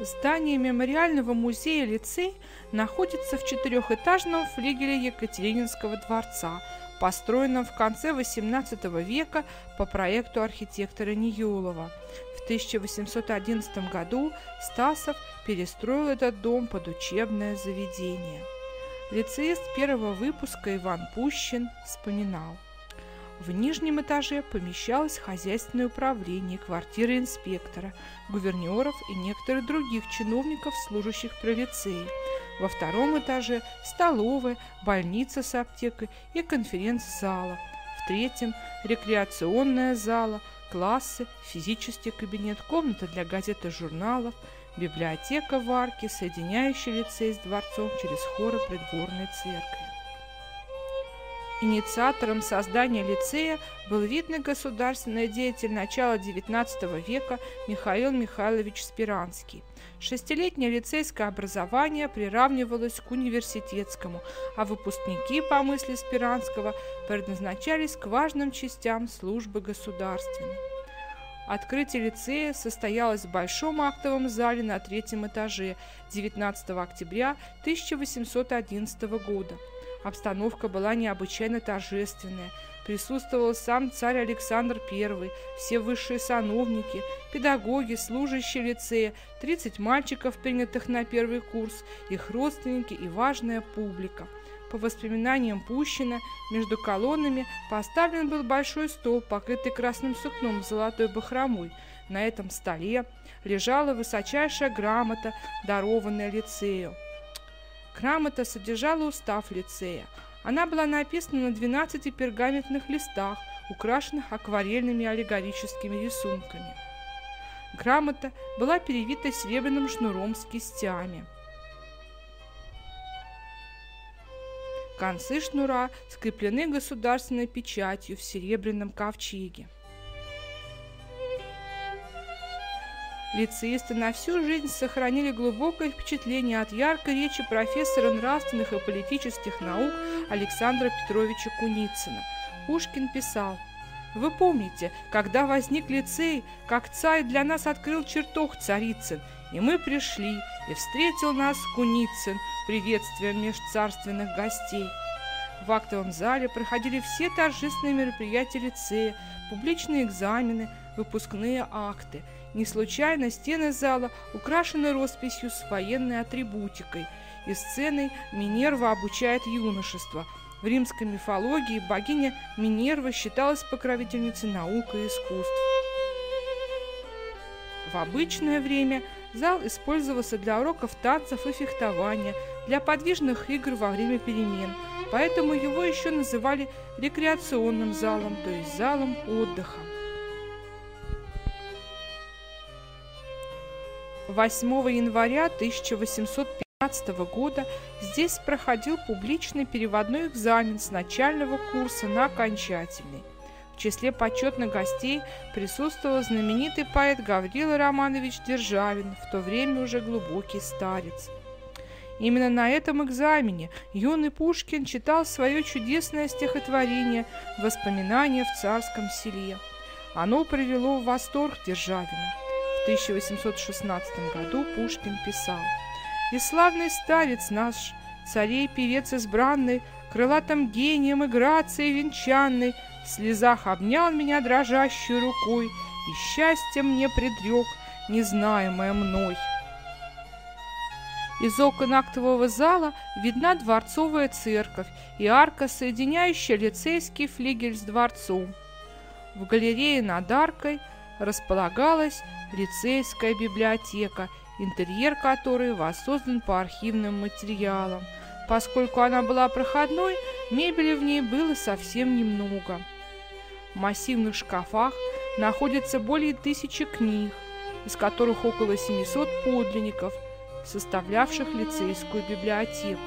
Здание мемориального музея лицей находится в четырехэтажном флигеле Екатерининского дворца, построенном в конце XVIII века по проекту архитектора Ниюлова. В 1811 году Стасов перестроил этот дом под учебное заведение. Лицеист первого выпуска Иван Пущин вспоминал. В нижнем этаже помещалось хозяйственное управление, квартира инспектора, гувернеров и некоторых других чиновников, служащих при лицее. Во втором этаже столовая, больница с аптекой и конференц-зала. В третьем – рекреационная зала, классы, физический кабинет, комната для газет и журналов, библиотека в арке, соединяющая лицей с дворцом через хоры придворной церкви. Инициатором создания лицея был видный государственный деятель начала XIX века Михаил Михайлович Спиранский. Шестилетнее лицейское образование приравнивалось к университетскому, а выпускники, по мысли Спиранского, предназначались к важным частям службы государственной. Открытие лицея состоялось в Большом актовом зале на третьем этаже 19 октября 1811 года. Обстановка была необычайно торжественная. Присутствовал сам царь Александр I, все высшие сановники, педагоги, служащие лицея, 30 мальчиков, принятых на первый курс, их родственники и важная публика. По воспоминаниям Пущина, между колоннами поставлен был большой стол, покрытый красным сукном с золотой бахромой. На этом столе лежала высочайшая грамота, дарованная лицею. Грамота содержала устав лицея. Она была написана на 12 пергаментных листах, украшенных акварельными аллегорическими рисунками. Грамота была перевита серебряным шнуром с кистями. Концы шнура скреплены государственной печатью в серебряном ковчеге. Лицеисты на всю жизнь сохранили глубокое впечатление от яркой речи профессора нравственных и политических наук Александра Петровича Куницына. Пушкин писал «Вы помните, когда возник лицей, как царь для нас открыл чертог Царицын, и мы пришли, и встретил нас Куницын приветствием межцарственных гостей». В актовом зале проходили все торжественные мероприятия лицея, публичные экзамены, выпускные акты – не случайно стены зала украшены росписью с военной атрибутикой и сценой «Минерва обучает юношество». В римской мифологии богиня Минерва считалась покровительницей наук и искусств. В обычное время зал использовался для уроков танцев и фехтования, для подвижных игр во время перемен, поэтому его еще называли рекреационным залом, то есть залом отдыха. 8 января 1815 года здесь проходил публичный переводной экзамен с начального курса на окончательный. В числе почетных гостей присутствовал знаменитый поэт Гаврила Романович Державин, в то время уже глубокий старец. Именно на этом экзамене юный Пушкин читал свое чудесное стихотворение «Воспоминания в царском селе». Оно привело в восторг Державина. 1816 году Пушкин писал «И славный старец наш, царей певец избранный, крылатым гением и грацией венчанный, в слезах обнял меня дрожащей рукой и счастье мне предрек, незнаемое мной». Из окон актового зала видна дворцовая церковь и арка, соединяющая лицейский флигель с дворцом. В галерее над аркой располагалась лицейская библиотека, интерьер которой воссоздан по архивным материалам. Поскольку она была проходной, мебели в ней было совсем немного. В массивных шкафах находится более тысячи книг, из которых около 700 подлинников, составлявших лицейскую библиотеку.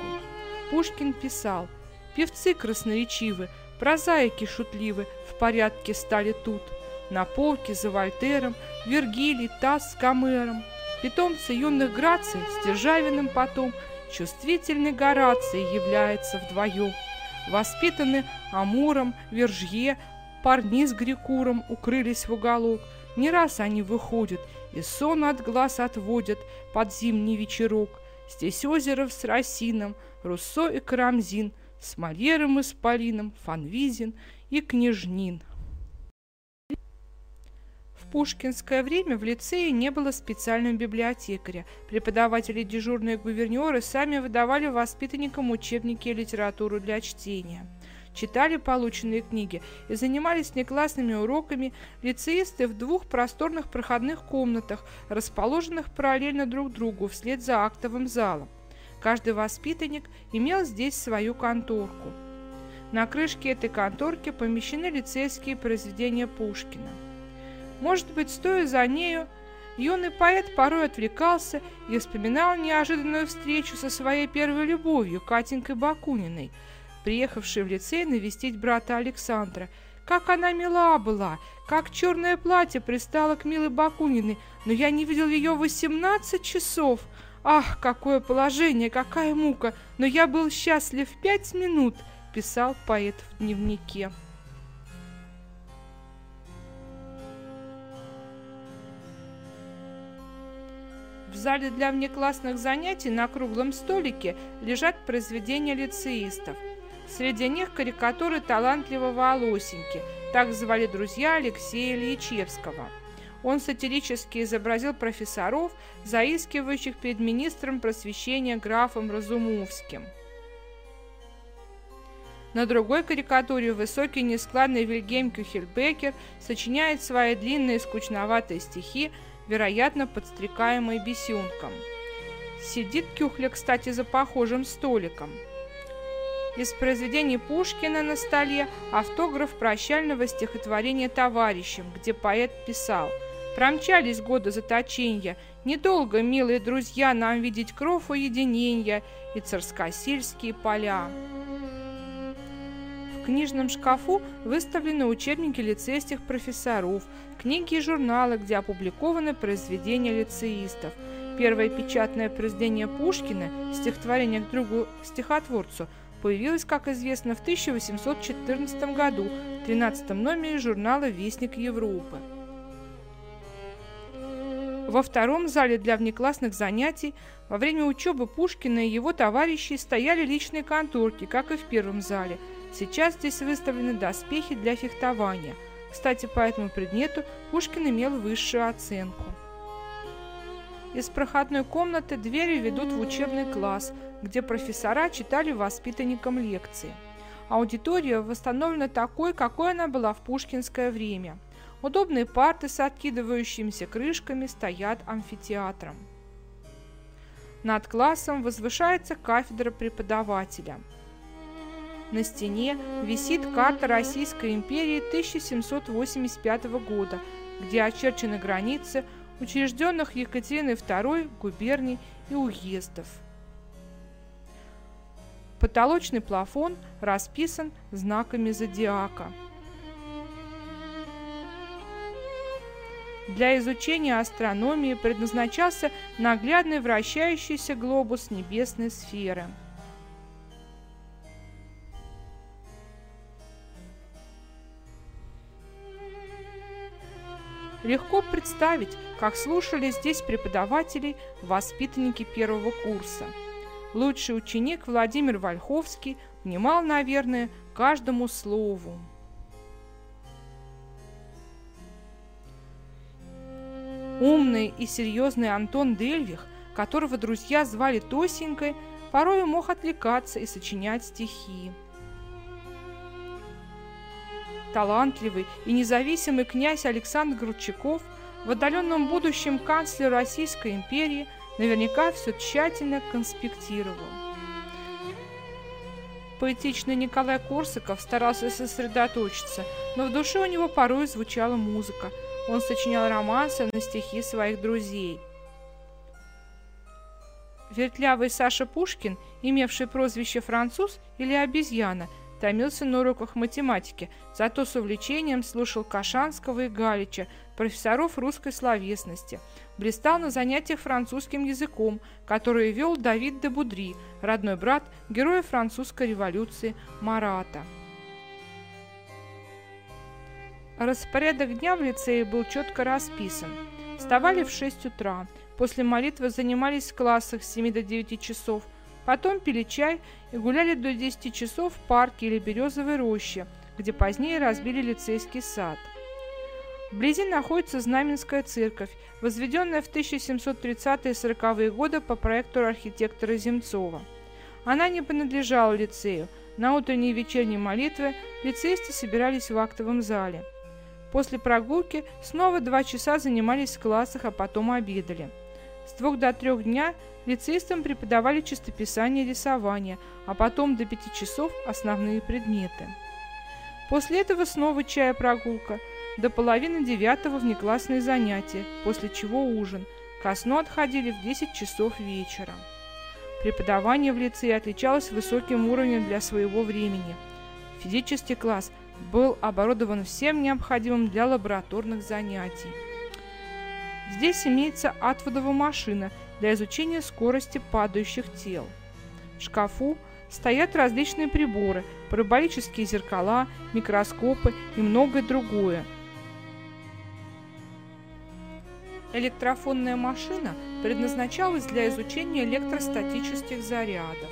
Пушкин писал «Певцы красноречивы, прозаики шутливы, в порядке стали тут». На полке за Вольтером Вергилий, Тасс с Гомером, питомцы юных Граций с Державиным потом, чувствительный Гораций является вдвоем. Воспитаны Амуром, Вержье, парни с Грикуром укрылись в уголок. Не раз они выходят И сон от глаз отводят под зимний вечерок. Здесь озеро с Росином, Руссо и Карамзин, С Мольером и с Полином, Фанвизин и Княжнин. Пушкинское время в лицее не было специального библиотекаря. Преподаватели дежурные гувернеры сами выдавали воспитанникам учебники и литературу для чтения читали полученные книги и занимались неклассными уроками лицеисты в двух просторных проходных комнатах, расположенных параллельно друг другу вслед за актовым залом. Каждый воспитанник имел здесь свою конторку. На крышке этой конторки помещены лицейские произведения Пушкина. Может быть, стоя за нею, юный поэт порой отвлекался и вспоминал неожиданную встречу со своей первой любовью, Катенькой Бакуниной – приехавшей в лицей навестить брата Александра. Как она мила была, как черное платье пристало к милой Бакуниной, но я не видел ее 18 часов. Ах, какое положение, какая мука, но я был счастлив пять минут, писал поэт в дневнике. Зале для внеклассных занятий на круглом столике лежат произведения лицеистов – Среди них карикатуры талантливого Алосеньки, так звали друзья Алексея Ильичевского. Он сатирически изобразил профессоров, заискивающих перед министром просвещения графом Разумовским. На другой карикатуре высокий нескладный Вильгельм Кюхельбекер сочиняет свои длинные скучноватые стихи, вероятно, подстрекаемые бесенком. Сидит Кюхля, кстати, за похожим столиком – из произведений Пушкина на столе автограф прощального стихотворения товарищам, где поэт писал «Промчались годы заточения, недолго, милые друзья, нам видеть кров уединения и царскосельские поля». В книжном шкафу выставлены учебники лицейских профессоров, книги и журналы, где опубликованы произведения лицеистов. Первое печатное произведение Пушкина, стихотворение к другу стихотворцу, появилась, как известно, в 1814 году в 13 номере журнала «Вестник Европы». Во втором зале для внеклассных занятий во время учебы Пушкина и его товарищей стояли личные конторки, как и в первом зале. Сейчас здесь выставлены доспехи для фехтования. Кстати, по этому предмету Пушкин имел высшую оценку. Из проходной комнаты двери ведут в учебный класс, где профессора читали воспитанникам лекции. Аудитория восстановлена такой, какой она была в пушкинское время. Удобные парты с откидывающимися крышками стоят амфитеатром. Над классом возвышается кафедра преподавателя. На стене висит карта Российской империи 1785 года, где очерчены границы – учрежденных Екатериной II губерний и уездов. Потолочный плафон расписан знаками зодиака. Для изучения астрономии предназначался наглядный вращающийся глобус небесной сферы – Легко представить, как слушали здесь преподавателей воспитанники первого курса. Лучший ученик Владимир Вольховский внимал, наверное, каждому слову. Умный и серьезный Антон Дельвих, которого друзья звали Тосенькой, порой мог отвлекаться и сочинять стихи талантливый и независимый князь Александр Грудчаков, в отдаленном будущем канцлер Российской империи, наверняка все тщательно конспектировал. Поэтичный Николай Корсаков старался сосредоточиться, но в душе у него порой звучала музыка. Он сочинял романсы на стихи своих друзей. Вертлявый Саша Пушкин, имевший прозвище «француз» или «обезьяна», томился на уроках математики, зато с увлечением слушал Кашанского и Галича, профессоров русской словесности. Блистал на занятиях французским языком, которые вел Давид де Будри, родной брат героя французской революции Марата. Распорядок дня в лицее был четко расписан. Вставали в 6 утра. После молитвы занимались в классах с 7 до 9 часов. Потом пили чай и гуляли до 10 часов в парке или березовой роще, где позднее разбили лицейский сад. Вблизи находится Знаменская церковь, возведенная в 1730-е 40-е годы по проекту архитектора Земцова. Она не принадлежала лицею. На утренние и вечерние молитвы лицеисты собирались в актовом зале. После прогулки снова два часа занимались в классах, а потом обедали. С двух до трех дня лицеистам преподавали чистописание и рисование, а потом до пяти часов основные предметы. После этого снова чая прогулка – до половины девятого внеклассные занятия, после чего ужин. Ко сну отходили в 10 часов вечера. Преподавание в лицее отличалось высоким уровнем для своего времени. Физический класс был оборудован всем необходимым для лабораторных занятий. Здесь имеется отводовая машина для изучения скорости падающих тел. В шкафу стоят различные приборы, параболические зеркала, микроскопы и многое другое – Электрофонная машина предназначалась для изучения электростатических зарядов.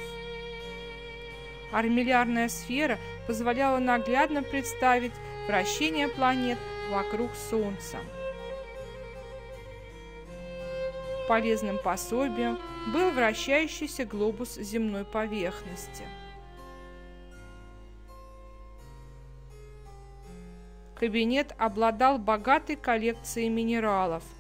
Армиллярная сфера позволяла наглядно представить вращение планет вокруг Солнца. Полезным пособием был вращающийся глобус земной поверхности. Кабинет обладал богатой коллекцией минералов –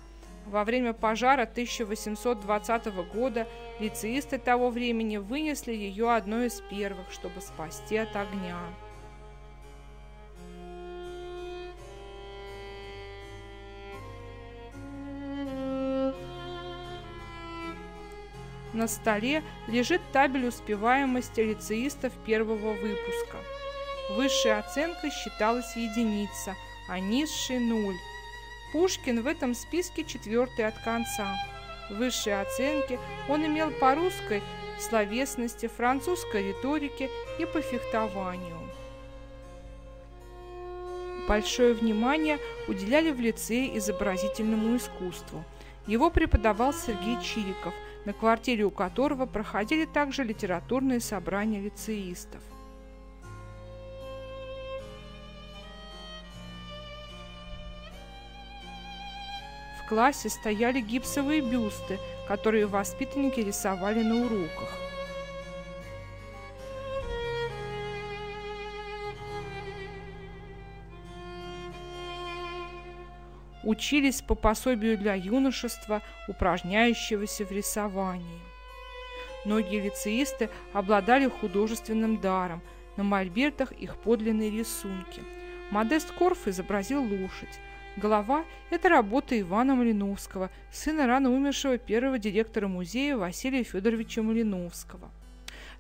во время пожара 1820 года лицеисты того времени вынесли ее одной из первых, чтобы спасти от огня. На столе лежит табель успеваемости лицеистов первого выпуска. Высшей оценкой считалась единица, а низшей – нуль. Пушкин в этом списке четвертый от конца. Высшие оценки он имел по русской словесности, французской риторике и по фехтованию. Большое внимание уделяли в лицее изобразительному искусству. Его преподавал Сергей Чириков, на квартире у которого проходили также литературные собрания лицеистов. классе стояли гипсовые бюсты, которые воспитанники рисовали на уроках. Учились по пособию для юношества, упражняющегося в рисовании. Многие лицеисты обладали художественным даром, на мольбертах их подлинные рисунки. Модест Корф изобразил лошадь, Голова – это работа Ивана Малиновского, сына рано умершего первого директора музея Василия Федоровича Малиновского.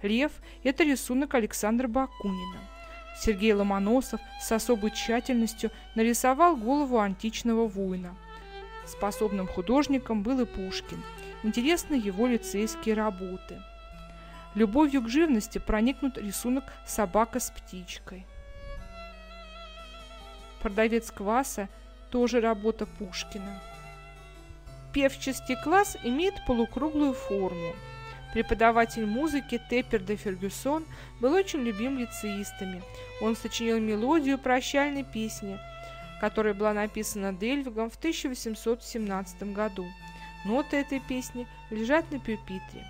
Лев – это рисунок Александра Бакунина. Сергей Ломоносов с особой тщательностью нарисовал голову античного воина. Способным художником был и Пушкин. Интересны его лицейские работы. Любовью к живности проникнут рисунок «Собака с птичкой». Продавец кваса – тоже работа Пушкина. Певческий класс имеет полукруглую форму. Преподаватель музыки Теппер де Фергюсон был очень любим лицеистами. Он сочинил мелодию прощальной песни, которая была написана Дельвигом в 1817 году. Ноты этой песни лежат на пюпитре.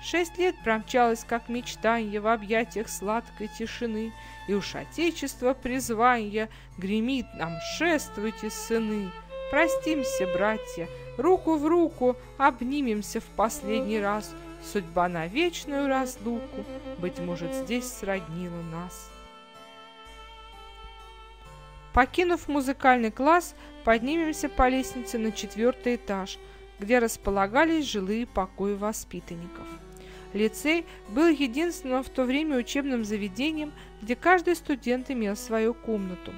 Шесть лет промчалось, как мечтанье в объятиях сладкой тишины, И уж отечество призванье гремит нам «Шествуйте, сыны!» Простимся, братья, руку в руку обнимемся в последний раз. Судьба на вечную разлуку, быть может, здесь сроднила нас. Покинув музыкальный класс, поднимемся по лестнице на четвертый этаж, где располагались жилые покои воспитанников. Лицей был единственным в то время учебным заведением, где каждый студент имел свою комнату.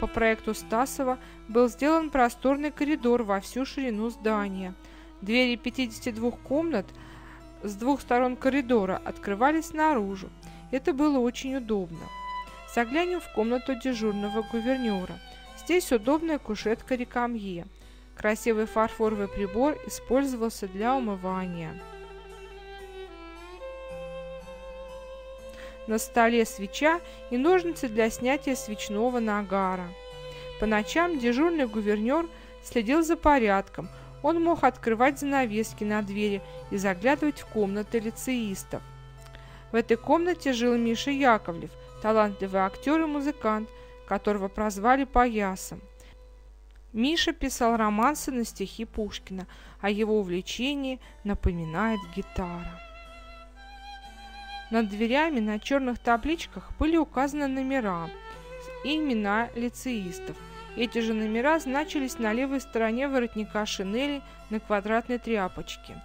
По проекту Стасова был сделан просторный коридор во всю ширину здания. Двери 52 комнат с двух сторон коридора открывались наружу. Это было очень удобно. Заглянем в комнату дежурного гувернера. Здесь удобная кушетка рекамье. Красивый фарфоровый прибор использовался для умывания. На столе свеча и ножницы для снятия свечного нагара. По ночам дежурный гувернер следил за порядком. Он мог открывать занавески на двери и заглядывать в комнаты лицеистов. В этой комнате жил Миша Яковлев, талантливый актер и музыкант, которого прозвали Поясом. Миша писал романсы на стихи Пушкина, а его увлечении напоминает гитара. Над дверями на черных табличках были указаны номера и имена лицеистов. Эти же номера значились на левой стороне воротника шинели на квадратной тряпочке.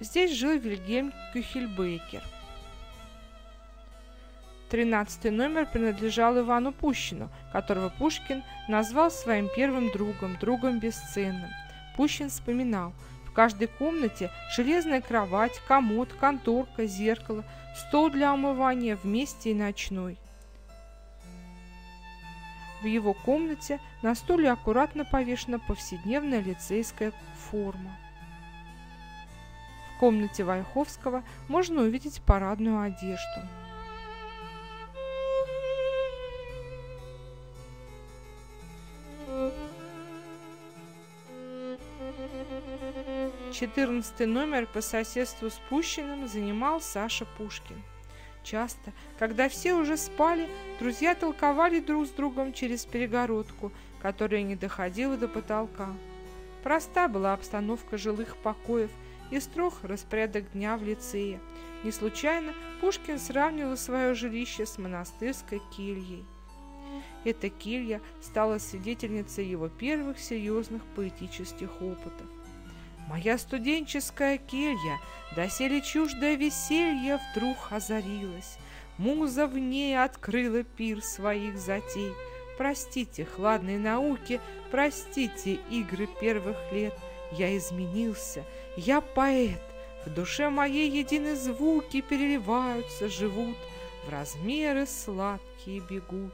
Здесь жил Вильгельм Кюхельбекер. Тринадцатый номер принадлежал Ивану Пущину, которого Пушкин назвал своим первым другом, другом бесценным. Пущин вспоминал, в каждой комнате железная кровать, комод, конторка, зеркало, стол для умывания вместе и ночной. В его комнате на стуле аккуратно повешена повседневная лицейская форма. В комнате Вайховского можно увидеть парадную одежду. 14 номер по соседству с Пущиным занимал Саша Пушкин. Часто, когда все уже спали, друзья толковали друг с другом через перегородку, которая не доходила до потолка. Проста была обстановка жилых покоев и строг распорядок дня в лицее. Не случайно Пушкин сравнивал свое жилище с монастырской кельей. Эта келья стала свидетельницей его первых серьезных поэтических опытов. Моя студенческая келья, доселе чуждое веселье, вдруг озарилась. Муза в ней открыла пир своих затей. Простите, хладные науки, простите игры первых лет. Я изменился, я поэт, в душе моей едины звуки переливаются, живут, в размеры сладкие бегут.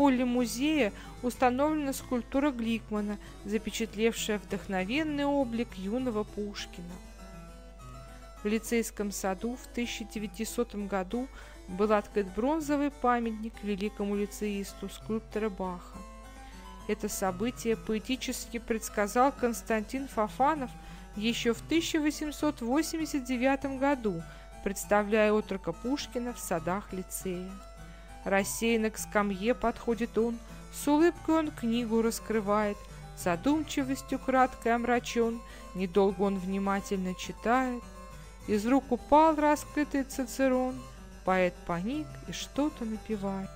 Холле музея установлена скульптура Гликмана, запечатлевшая вдохновенный облик юного Пушкина. В лицейском саду в 1900 году был открыт бронзовый памятник великому лицеисту скульптора Баха. Это событие поэтически предсказал Константин Фафанов еще в 1889 году, представляя отрока Пушкина в садах лицея. Рассеянно к скамье подходит он, С улыбкой он книгу раскрывает, Задумчивостью краткой омрачен, Недолго он внимательно читает. Из рук упал раскрытый цицерон, Поэт паник и что-то напевает.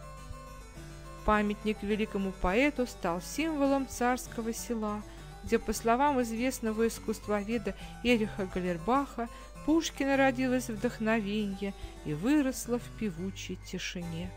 Памятник великому поэту стал символом царского села, где, по словам известного искусствоведа Эриха Галербаха, Пушкина родилось вдохновение и выросло в певучей тишине.